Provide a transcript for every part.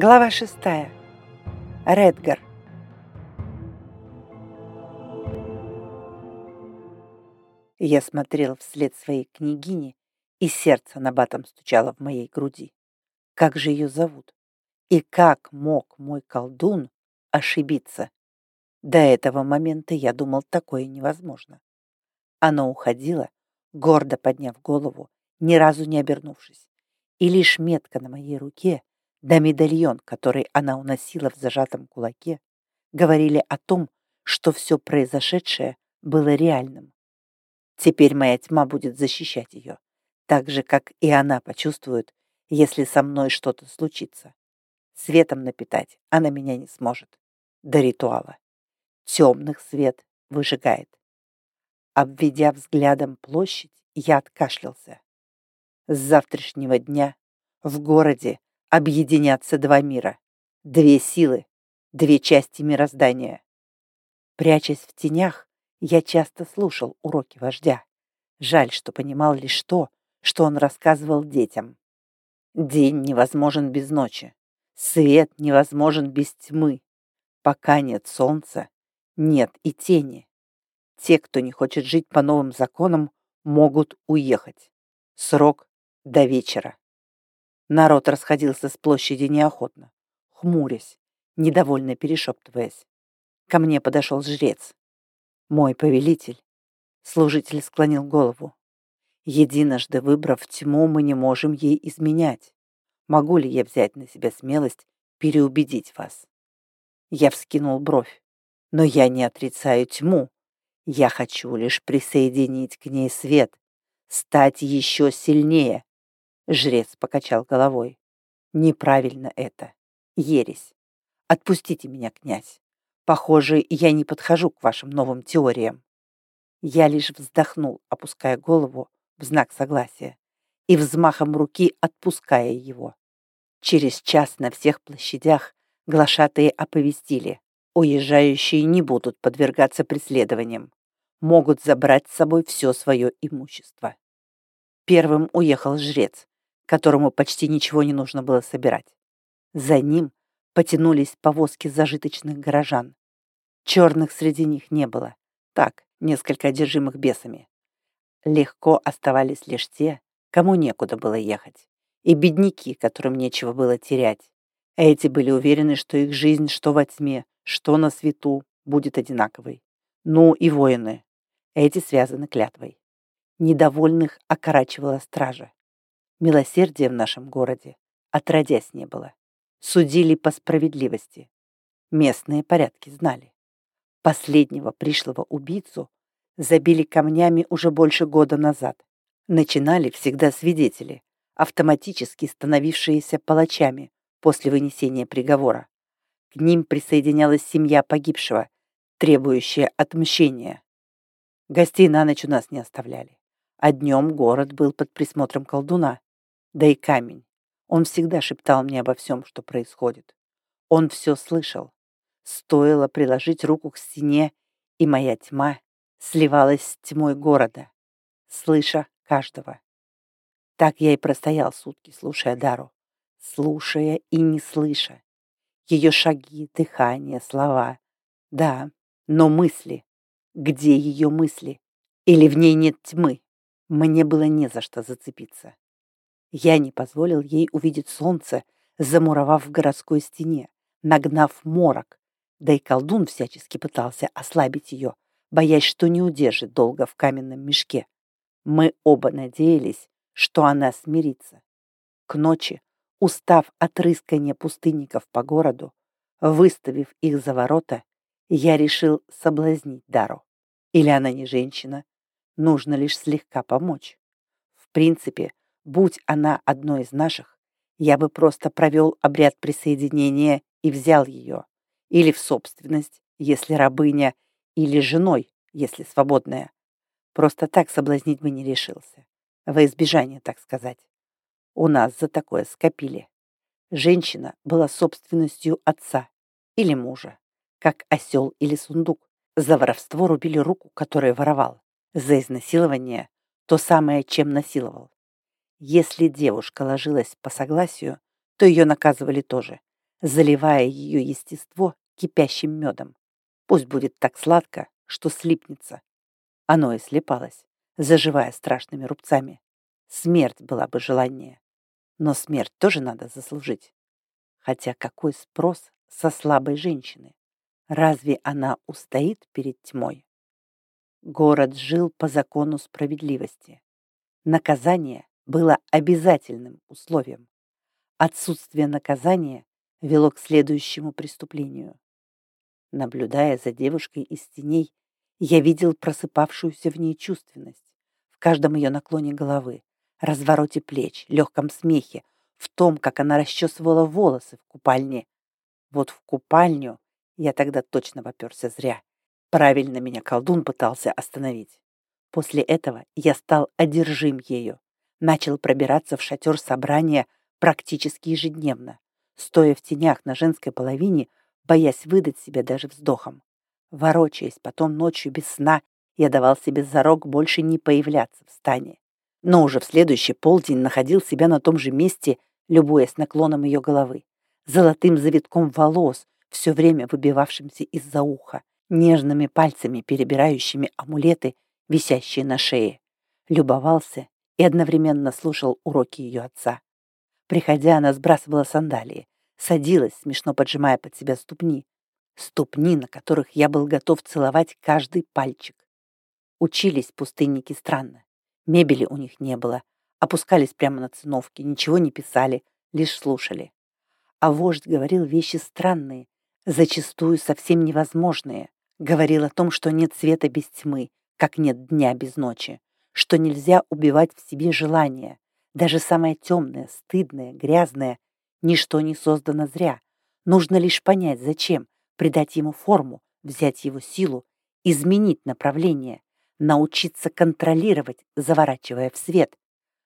Глава шестая. Редгар. Я смотрел вслед своей княгине, и сердце на батом стучало в моей груди. Как же ее зовут? И как мог мой колдун ошибиться? До этого момента я думал, такое невозможно. Она уходила, гордо подняв голову, ни разу не обернувшись. И лишь метка на моей руке, да медальон, который она уносила в зажатом кулаке, говорили о том, что все произошедшее было реальным. Теперь моя тьма будет защищать ее, так же, как и она почувствует, если со мной что-то случится. Светом напитать она меня не сможет. До ритуала. Темных свет выжигает. Обведя взглядом площадь, я откашлялся. С завтрашнего дня в городе объединятся два мира, две силы, две части мироздания. Прячась в тенях, я часто слушал уроки вождя. Жаль, что понимал лишь то, что он рассказывал детям. День невозможен без ночи, свет невозможен без тьмы. Пока нет солнца, нет и тени. Те, кто не хочет жить по новым законам, могут уехать. Срок до вечера. Народ расходился с площади неохотно, хмурясь, недовольно перешептываясь. Ко мне подошел жрец. Мой повелитель. Служитель склонил голову. Единожды выбрав тьму, мы не можем ей изменять. Могу ли я взять на себя смелость переубедить вас? Я вскинул бровь. Но я не отрицаю тьму. Я хочу лишь присоединить к ней свет, стать еще сильнее. Жрец покачал головой. Неправильно это. Ересь. Отпустите меня, князь. Похоже, я не подхожу к вашим новым теориям. Я лишь вздохнул, опуская голову в знак согласия и взмахом руки отпуская его. Через час на всех площадях глашатые оповестили. Уезжающие не будут подвергаться преследованиям. Могут забрать с собой все свое имущество. Первым уехал жрец, которому почти ничего не нужно было собирать. За ним потянулись повозки зажиточных горожан. Черных среди них не было. Так, несколько одержимых бесами. Легко оставались лишь те, кому некуда было ехать, и бедняки, которым нечего было терять. Эти были уверены, что их жизнь что во тьме, что на свету будет одинаковой. Ну и воины. Эти связаны клятвой. Недовольных окорачивала стража. Милосердия в нашем городе отродясь не было. Судили по справедливости. Местные порядки знали. Последнего пришлого убийцу забили камнями уже больше года назад. Начинали всегда свидетели, автоматически становившиеся палачами после вынесения приговора. К ним присоединялась семья погибшего, требующая отмщения. Гостей на ночь у нас не оставляли. А днем город был под присмотром колдуна. Да и камень. Он всегда шептал мне обо всем, что происходит. Он все слышал. Стоило приложить руку к стене, и моя тьма сливалась с тьмой города, слыша каждого. Так я и простоял сутки, слушая Дару, слушая и не слыша. Ее шаги, дыхание, слова. Да, но мысли. Где ее мысли? Или в ней нет тьмы? Мне было не за что зацепиться. Я не позволил ей увидеть солнце, замуровав в городской стене, нагнав морок, да и колдун всячески пытался ослабить ее, боясь, что не удержит долго в каменном мешке. Мы оба надеялись, что она смирится. К ночи, устав от рыскания пустынников по городу, выставив их за ворота, я решил соблазнить Дару. Или она не женщина, нужно лишь слегка помочь. В принципе, будь она одной из наших, я бы просто провел обряд присоединения и взял ее. Или в собственность, если рабыня — или женой, если свободная. Просто так соблазнить бы не решился. Во избежание, так сказать. У нас за такое скопили. Женщина была собственностью отца или мужа, как осел или сундук. За воровство рубили руку, которую воровал. За изнасилование – то самое, чем насиловал. Если девушка ложилась по согласию, то ее наказывали тоже. заливая ее естество кипящим медом. Пусть будет так сладко, что слипнется. Оно и слепалось, заживая страшными рубцами. Смерть была бы желание. Но смерть тоже надо заслужить. Хотя какой спрос со слабой женщины? Разве она устоит перед тьмой? Город жил по закону справедливости. Наказание было обязательным условием. Отсутствие наказания вело к следующему преступлению. Наблюдая за девушкой из теней, я видел просыпавшуюся в ней чувственность в каждом ее наклоне головы, развороте плеч, легком смехе, в том, как она расчесывала волосы в купальне. Вот в купальню я тогда точно поперся зря. Правильно меня колдун пытался остановить. После этого я стал одержим ею. Начал пробираться в шатер собрания практически ежедневно, стоя в тенях на женской половине, боясь выдать себя даже вздохом. Ворочаясь потом ночью без сна, я давал себе зарок больше не появляться в стане. Но уже в следующий полдень находил себя на том же месте, любуясь наклоном ее головы, золотым завитком волос, все время выбивавшимся из-за уха, нежными пальцами, перебирающими амулеты, висящие на шее. Любовался и одновременно слушал уроки ее отца. Приходя, она сбрасывала сандалии, садилась, смешно поджимая под себя ступни. Ступни, на которых я был готов целовать каждый пальчик. Учились пустынники странно. Мебели у них не было. Опускались прямо на циновки, ничего не писали, лишь слушали. А вождь говорил вещи странные, зачастую совсем невозможные. Говорил о том, что нет света без тьмы, как нет дня без ночи, что нельзя убивать в себе желание. Даже самое темное, стыдное, грязное, ничто не создано зря. Нужно лишь понять, зачем, придать ему форму, взять его силу, изменить направление, научиться контролировать, заворачивая в свет,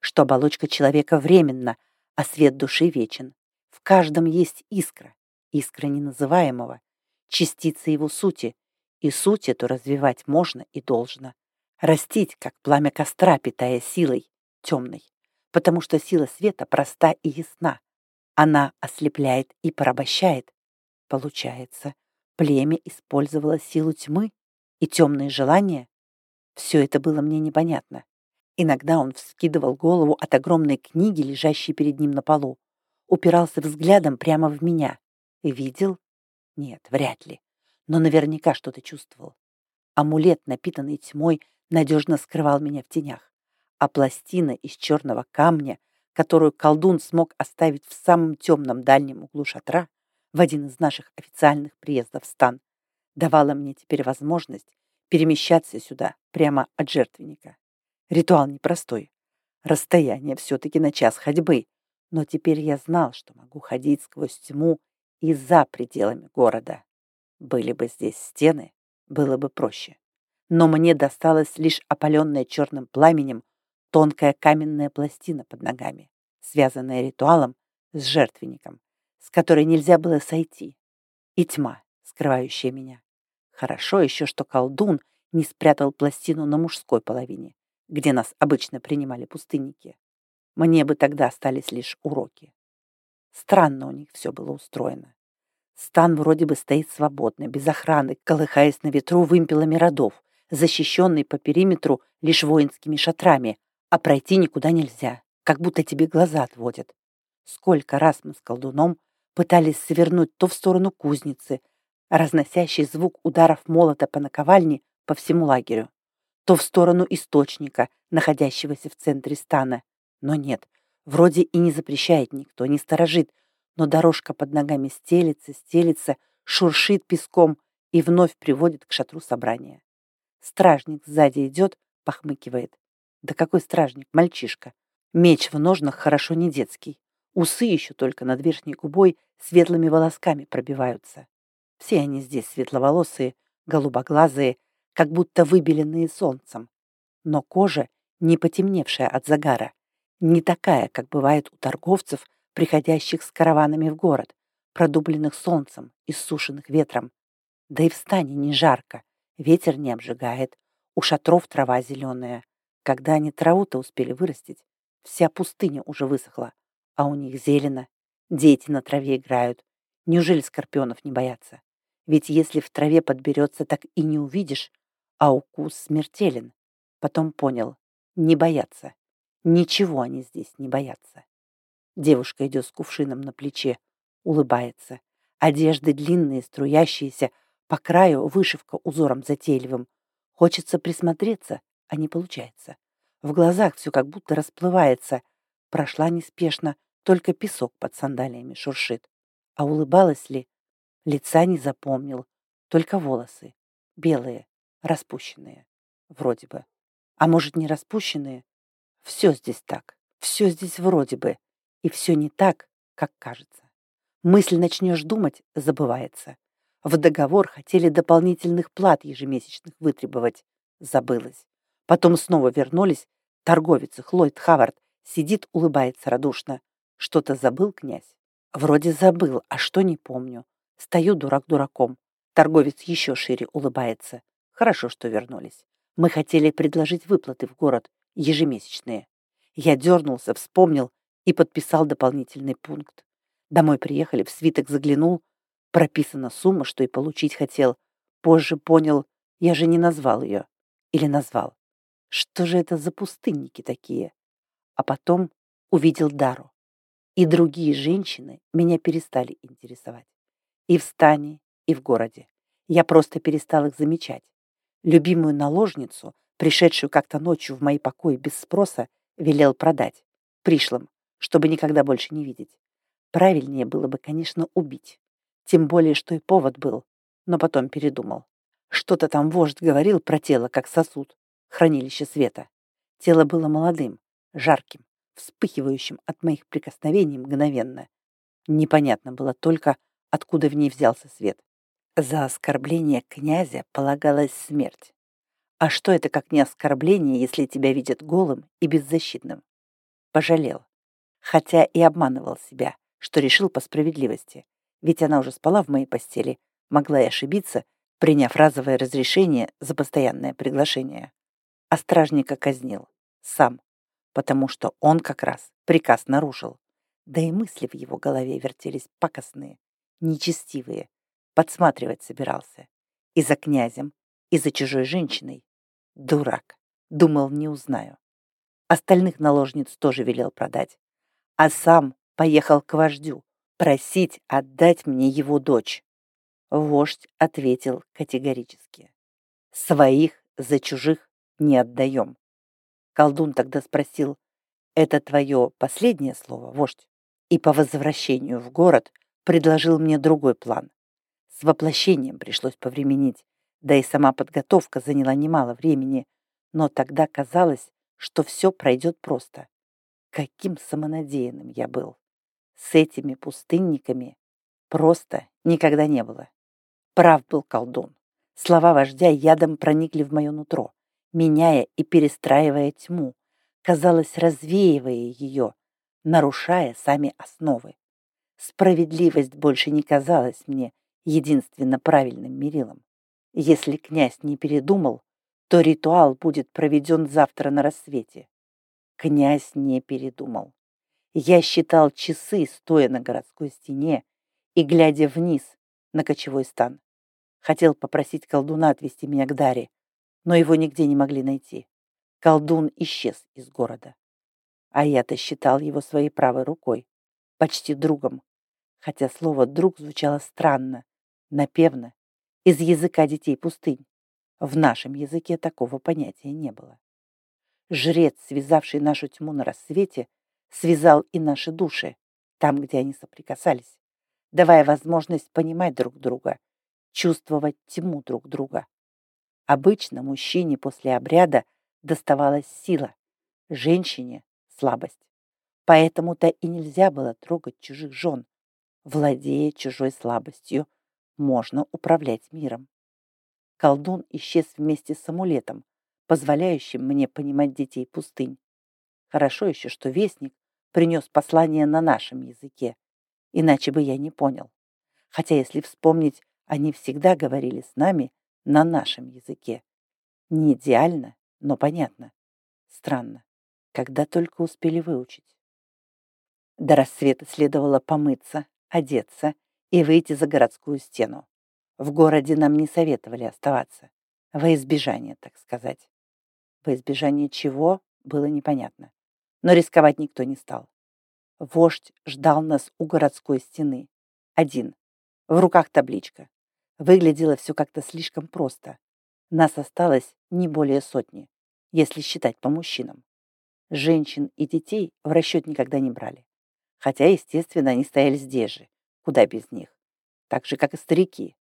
что оболочка человека временна, а свет души вечен. В каждом есть искра, искра неназываемого, частица его сути, и суть эту развивать можно и должно. Растить, как пламя костра, питая силой темной, потому что сила света проста и ясна. Она ослепляет и порабощает. Получается, племя использовало силу тьмы и темные желания? Все это было мне непонятно. Иногда он вскидывал голову от огромной книги, лежащей перед ним на полу, упирался взглядом прямо в меня. Видел? Нет, вряд ли но наверняка что-то чувствовал. Амулет, напитанный тьмой, надежно скрывал меня в тенях, а пластина из черного камня, которую колдун смог оставить в самом темном дальнем углу шатра в один из наших официальных приездов в стан, давала мне теперь возможность перемещаться сюда прямо от жертвенника. Ритуал непростой. Расстояние все-таки на час ходьбы, но теперь я знал, что могу ходить сквозь тьму и за пределами города. Были бы здесь стены, было бы проще. Но мне досталась лишь опаленная черным пламенем тонкая каменная пластина под ногами, связанная ритуалом с жертвенником, с которой нельзя было сойти, и тьма, скрывающая меня. Хорошо еще, что колдун не спрятал пластину на мужской половине, где нас обычно принимали пустынники. Мне бы тогда остались лишь уроки. Странно у них все было устроено. Стан вроде бы стоит свободно, без охраны, колыхаясь на ветру вымпелами родов, защищенный по периметру лишь воинскими шатрами, а пройти никуда нельзя, как будто тебе глаза отводят. Сколько раз мы с колдуном пытались свернуть то в сторону кузницы, разносящий звук ударов молота по наковальне по всему лагерю, то в сторону источника, находящегося в центре стана. Но нет, вроде и не запрещает никто, не сторожит, но дорожка под ногами стелится, стелится, шуршит песком и вновь приводит к шатру собрания. Стражник сзади идет, похмыкивает. Да какой стражник, мальчишка. Меч в ножнах хорошо не детский. Усы еще только над верхней губой светлыми волосками пробиваются. Все они здесь светловолосые, голубоглазые, как будто выбеленные солнцем. Но кожа не потемневшая от загара, не такая, как бывает у торговцев приходящих с караванами в город, продубленных солнцем, и иссушенных ветром. Да и в стане не жарко, ветер не обжигает, у шатров трава зеленая. Когда они траву-то успели вырастить, вся пустыня уже высохла, а у них зелено, дети на траве играют, Неужели скорпионов не боятся? Ведь если в траве подберется, так и не увидишь, а укус смертелен. Потом понял, не боятся. Ничего они здесь не боятся. Девушка идет с кувшином на плече, улыбается. Одежды длинные, струящиеся, по краю вышивка узором затейливым. Хочется присмотреться, а не получается. В глазах все как будто расплывается. Прошла неспешно, только песок под сандалиями шуршит. А улыбалась ли? Лица не запомнил, только волосы. Белые, распущенные. Вроде бы. А может, не распущенные? Все здесь так. Все здесь вроде бы. И все не так, как кажется. Мысль начнешь думать, забывается. В договор хотели дополнительных плат ежемесячных вытребовать. Забылось. Потом снова вернулись. Торговец Хлойд Хавард сидит, улыбается радушно. Что-то забыл князь? Вроде забыл, а что не помню. Стою дурак дураком. Торговец еще шире улыбается. Хорошо, что вернулись. Мы хотели предложить выплаты в город, ежемесячные. Я дернулся, вспомнил и подписал дополнительный пункт. Домой приехали, в свиток заглянул. Прописана сумма, что и получить хотел. Позже понял, я же не назвал ее. Или назвал. Что же это за пустынники такие? А потом увидел Дару. И другие женщины меня перестали интересовать. И в стане, и в городе. Я просто перестал их замечать. Любимую наложницу, пришедшую как-то ночью в мои покои без спроса, велел продать. Пришлым, чтобы никогда больше не видеть. Правильнее было бы, конечно, убить. Тем более, что и повод был. Но потом передумал. Что-то там вождь говорил про тело, как сосуд, хранилище света. Тело было молодым, жарким, вспыхивающим от моих прикосновений мгновенно. Непонятно было только, откуда в ней взялся свет. За оскорбление князя полагалась смерть. А что это как не оскорбление, если тебя видят голым и беззащитным? Пожалел. Хотя и обманывал себя, что решил по справедливости. Ведь она уже спала в моей постели, могла и ошибиться, приняв разовое разрешение за постоянное приглашение. А стражника казнил. Сам потому что он как раз приказ нарушил. Да и мысли в его голове вертелись пакостные, нечестивые. Подсматривать собирался. И за князем, и за чужой женщиной. Дурак. Думал, не узнаю. Остальных наложниц тоже велел продать. А сам поехал к вождю, просить отдать мне его дочь. Вождь ответил категорически. Своих за чужих не отдаем. Колдун тогда спросил, «Это твое последнее слово, вождь?» И по возвращению в город предложил мне другой план. С воплощением пришлось повременить, да и сама подготовка заняла немало времени, но тогда казалось, что все пройдет просто. Каким самонадеянным я был. С этими пустынниками просто никогда не было. Прав был колдун. Слова вождя ядом проникли в мое нутро меняя и перестраивая тьму, казалось, развеивая ее, нарушая сами основы. Справедливость больше не казалась мне единственно правильным мерилом. Если князь не передумал, то ритуал будет проведен завтра на рассвете. Князь не передумал. Я считал часы, стоя на городской стене и глядя вниз на кочевой стан. Хотел попросить колдуна отвезти меня к Даре, но его нигде не могли найти. Колдун исчез из города. А я-то считал его своей правой рукой, почти другом, хотя слово «друг» звучало странно, напевно, из языка детей пустынь. В нашем языке такого понятия не было. Жрец, связавший нашу тьму на рассвете, связал и наши души, там, где они соприкасались, давая возможность понимать друг друга, чувствовать тьму друг друга. Обычно мужчине после обряда доставалась сила, женщине – слабость. Поэтому-то и нельзя было трогать чужих жен. Владея чужой слабостью, можно управлять миром. Колдун исчез вместе с амулетом, позволяющим мне понимать детей пустынь. Хорошо еще, что вестник принес послание на нашем языке, иначе бы я не понял. Хотя, если вспомнить, они всегда говорили с нами на нашем языке. Не идеально, но понятно. Странно, когда только успели выучить. До рассвета следовало помыться, одеться и выйти за городскую стену. В городе нам не советовали оставаться. Во избежание, так сказать. Во избежание чего, было непонятно. Но рисковать никто не стал. Вождь ждал нас у городской стены. Один. В руках табличка. Выглядело все как-то слишком просто. Нас осталось не более сотни, если считать по мужчинам. Женщин и детей в расчет никогда не брали. Хотя, естественно, они стояли здесь же, куда без них. Так же, как и старики.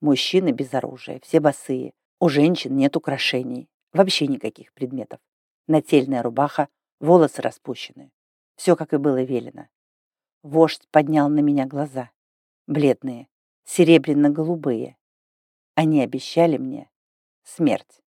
Мужчины без оружия, все босые. У женщин нет украшений, вообще никаких предметов. Нательная рубаха, волосы распущены. Все, как и было велено. Вождь поднял на меня глаза. Бледные, серебряно-голубые. Они обещали мне смерть.